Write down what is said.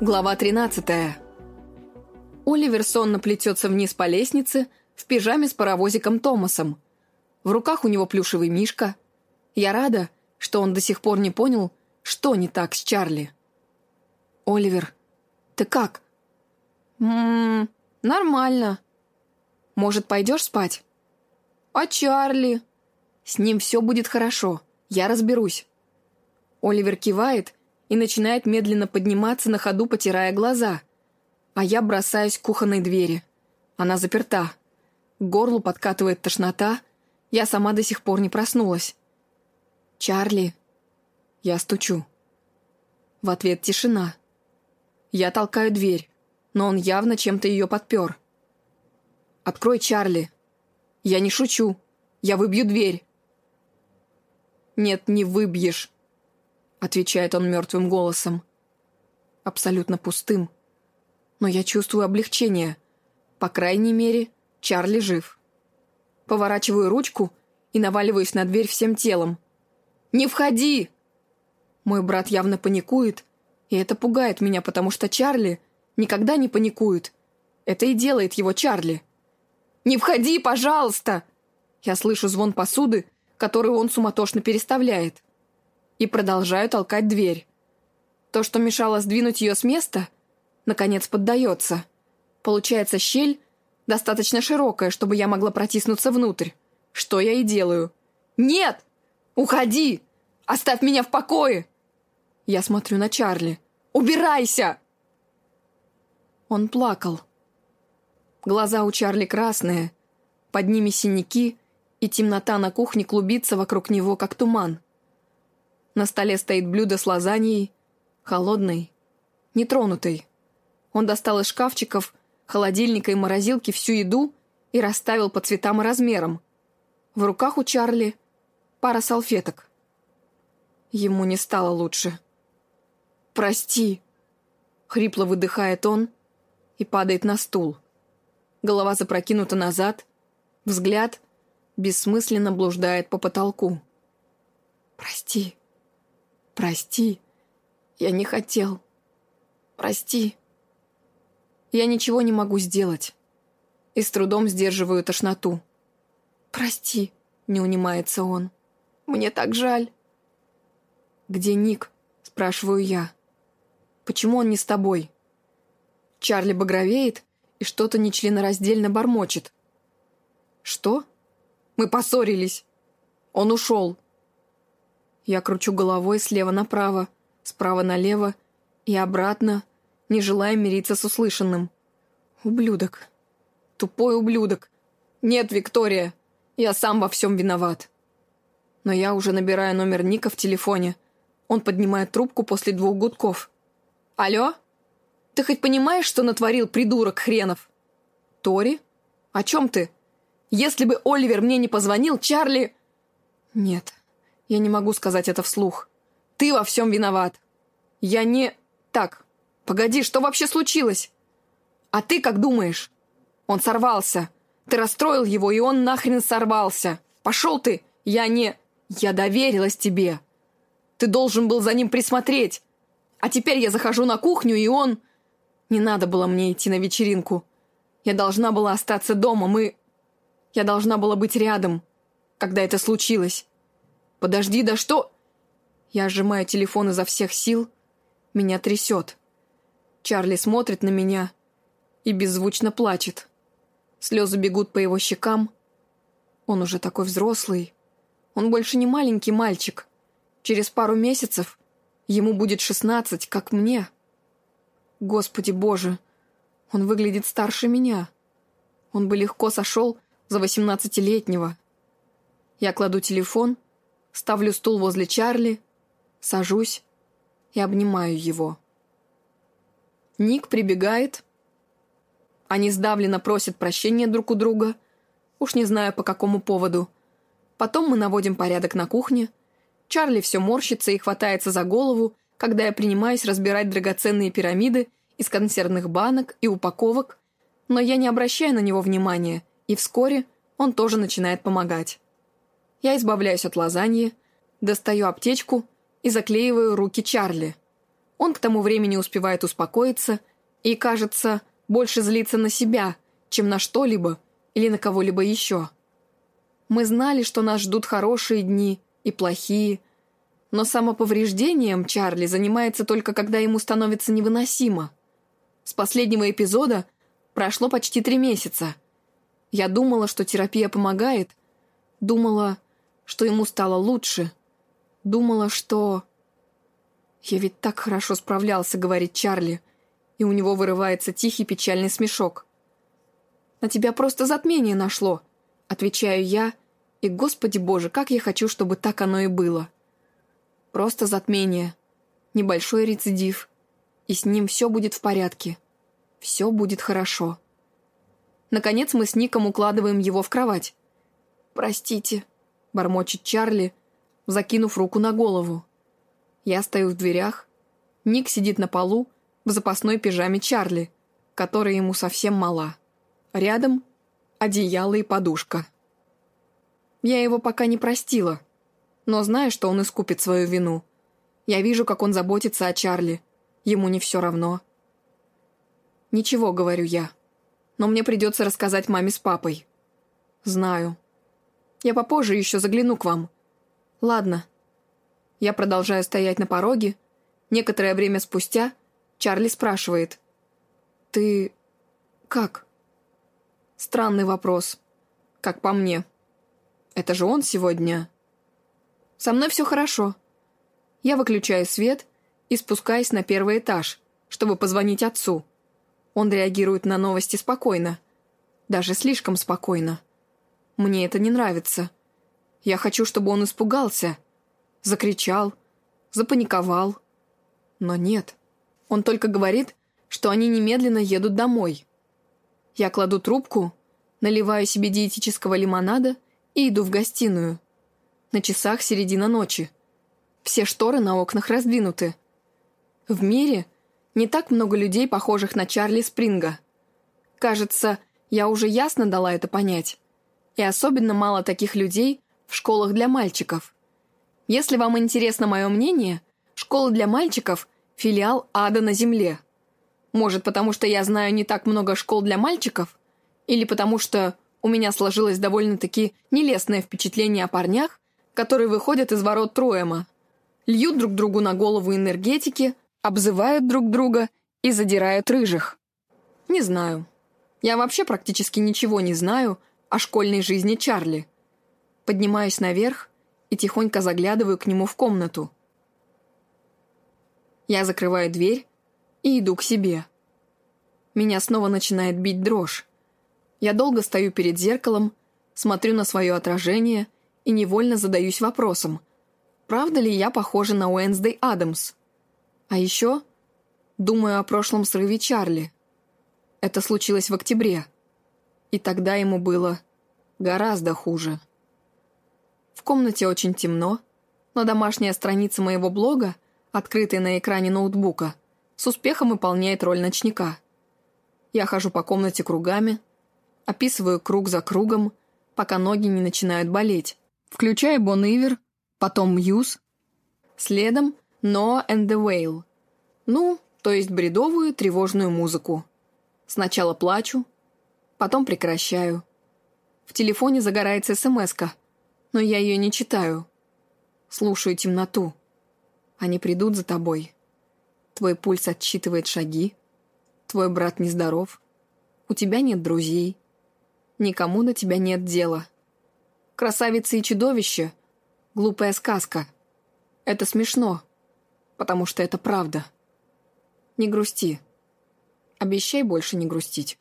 Глава 13 Оливер сонно плетется вниз по лестнице в пижаме с паровозиком Томасом. В руках у него плюшевый мишка. Я рада, что он до сих пор не понял, что не так с Чарли. «Оливер, ты как?» «Ммм, нормально. Может, пойдешь спать?» «А Чарли?» «С ним все будет хорошо, я разберусь». Оливер кивает и начинает медленно подниматься на ходу, потирая глаза. А я бросаюсь к кухонной двери. Она заперта. К горлу подкатывает тошнота. Я сама до сих пор не проснулась. «Чарли!» Я стучу. В ответ тишина. Я толкаю дверь, но он явно чем-то ее подпер. «Открой, Чарли!» «Я не шучу. Я выбью дверь!» «Нет, не выбьешь отвечает он мертвым голосом. Абсолютно пустым. Но я чувствую облегчение. По крайней мере, Чарли жив. Поворачиваю ручку и наваливаюсь на дверь всем телом. «Не входи!» Мой брат явно паникует, и это пугает меня, потому что Чарли никогда не паникует. Это и делает его Чарли. «Не входи, пожалуйста!» Я слышу звон посуды, которую он суматошно переставляет и продолжаю толкать дверь. То, что мешало сдвинуть ее с места, наконец поддается. Получается щель достаточно широкая, чтобы я могла протиснуться внутрь. Что я и делаю. «Нет! Уходи! Оставь меня в покое!» Я смотрю на Чарли. «Убирайся!» Он плакал. Глаза у Чарли красные, под ними синяки, и темнота на кухне клубится вокруг него, как туман. На столе стоит блюдо с лазаньей, холодной, нетронутой. Он достал из шкафчиков, холодильника и морозилки всю еду и расставил по цветам и размерам. В руках у Чарли пара салфеток. Ему не стало лучше. «Прости», — хрипло выдыхает он и падает на стул. Голова запрокинута назад, взгляд бессмысленно блуждает по потолку. «Прости», «Прости, я не хотел. Прости. Я ничего не могу сделать. И с трудом сдерживаю тошноту. Прости, не унимается он. Мне так жаль. Где Ник? Спрашиваю я. Почему он не с тобой? Чарли багровеет и что-то нечленораздельно бормочет. Что? Мы поссорились. Он ушел. Я кручу головой слева направо, справа налево и обратно, не желая мириться с услышанным. Ублюдок. Тупой ублюдок. Нет, Виктория, я сам во всем виноват. Но я уже набираю номер Ника в телефоне. Он поднимает трубку после двух гудков. «Алло? Ты хоть понимаешь, что натворил придурок хренов?» «Тори? О чем ты? Если бы Оливер мне не позвонил, Чарли...» «Нет, я не могу сказать это вслух. Ты во всем виноват. Я не... Так, погоди, что вообще случилось? А ты как думаешь? Он сорвался. Ты расстроил его, и он нахрен сорвался. Пошел ты! Я не... Я доверилась тебе. Ты должен был за ним присмотреть. А теперь я захожу на кухню, и он... Не надо было мне идти на вечеринку. Я должна была остаться дома, мы... Я должна была быть рядом, когда это случилось. Подожди, да что...» Я сжимаю телефон изо всех сил. Меня трясет. Чарли смотрит на меня и беззвучно плачет. Слезы бегут по его щекам. Он уже такой взрослый. Он больше не маленький мальчик. Через пару месяцев ему будет шестнадцать, как мне. Господи боже, он выглядит старше меня. Он бы легко сошел за восемнадцатилетнего. Я кладу телефон ставлю стул возле Чарли, сажусь и обнимаю его. Ник прибегает. Они сдавленно просят прощения друг у друга, уж не знаю по какому поводу. Потом мы наводим порядок на кухне. Чарли все морщится и хватается за голову, когда я принимаюсь разбирать драгоценные пирамиды из консервных банок и упаковок, но я не обращаю на него внимания, и вскоре он тоже начинает помогать. Я избавляюсь от лазаньи, достаю аптечку и заклеиваю руки Чарли. Он к тому времени успевает успокоиться и, кажется, больше злиться на себя, чем на что-либо или на кого-либо еще. Мы знали, что нас ждут хорошие дни и плохие, но самоповреждением Чарли занимается только когда ему становится невыносимо. С последнего эпизода прошло почти три месяца. Я думала, что терапия помогает, думала, что ему стало лучше, думала, что... «Я ведь так хорошо справлялся», — говорит Чарли, и у него вырывается тихий печальный смешок. «На тебя просто затмение нашло», — отвечаю я, и, Господи Боже, как я хочу, чтобы так оно и было. Просто затмение, небольшой рецидив, и с ним все будет в порядке. Все будет хорошо. Наконец мы с Ником укладываем его в кровать. «Простите», — бормочет Чарли, закинув руку на голову. Я стою в дверях. Ник сидит на полу в запасной пижаме Чарли, которая ему совсем мала. Рядом одеяло и подушка. Я его пока не простила, но знаю, что он искупит свою вину. Я вижу, как он заботится о Чарли. Ему не все равно. «Ничего», — говорю я. «Но мне придется рассказать маме с папой». «Знаю. Я попозже еще загляну к вам». «Ладно», я продолжаю стоять на пороге. Некоторое время спустя Чарли спрашивает. «Ты... как?» Странный вопрос. Как по мне. Это же он сегодня. Со мной все хорошо. Я выключаю свет и спускаюсь на первый этаж, чтобы позвонить отцу. Он реагирует на новости спокойно. Даже слишком спокойно. Мне это не нравится. Я хочу, чтобы он испугался, закричал, запаниковал. Но нет. Он только говорит, что они немедленно едут домой. Я кладу трубку, наливаю себе диетического лимонада и иду в гостиную. На часах середина ночи. Все шторы на окнах раздвинуты. В мире не так много людей, похожих на Чарли Спринга. Кажется, я уже ясно дала это понять. И особенно мало таких людей в школах для мальчиков. Если вам интересно мое мнение, школа для мальчиков – филиал ада на земле. Может, потому что я знаю не так много школ для мальчиков? Или потому что у меня сложилось довольно-таки нелестное впечатление о парнях, которые выходят из ворот Троэма, льют друг другу на голову энергетики, обзывают друг друга и задирают рыжих? Не знаю. Я вообще практически ничего не знаю о школьной жизни Чарли. Поднимаюсь наверх, и тихонько заглядываю к нему в комнату. Я закрываю дверь и иду к себе. Меня снова начинает бить дрожь. Я долго стою перед зеркалом, смотрю на свое отражение и невольно задаюсь вопросом, правда ли я похожа на Уэнсдей Адамс? А еще думаю о прошлом срыве Чарли. Это случилось в октябре, и тогда ему было гораздо хуже. В комнате очень темно, но домашняя страница моего блога, открытая на экране ноутбука, с успехом выполняет роль ночника. Я хожу по комнате кругами, описываю круг за кругом, пока ноги не начинают болеть. Включаю Бон Ивер, потом Мьюз, следом Noah and the Whale. Ну, то есть бредовую тревожную музыку. Сначала плачу, потом прекращаю. В телефоне загорается смс-ка – но я ее не читаю. Слушаю темноту. Они придут за тобой. Твой пульс отсчитывает шаги. Твой брат нездоров. У тебя нет друзей. Никому до тебя нет дела. Красавица и чудовище — глупая сказка. Это смешно, потому что это правда. Не грусти. Обещай больше не грустить.